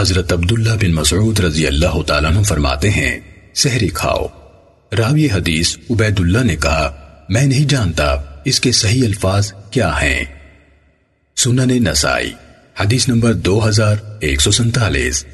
حضرت عبداللہ بن مسعود رضی اللہ تعالیٰ عنہ فرماتے ہیں، سحری کھاؤ۔ راوی حدیث عبید اللہ نے کہا، میں نہیں جانتا اس کے صحیح الفاظ کیا ہیں۔ سنن نسائی، حدیث نمبر دو ہزار ایک سو سنتالیس۔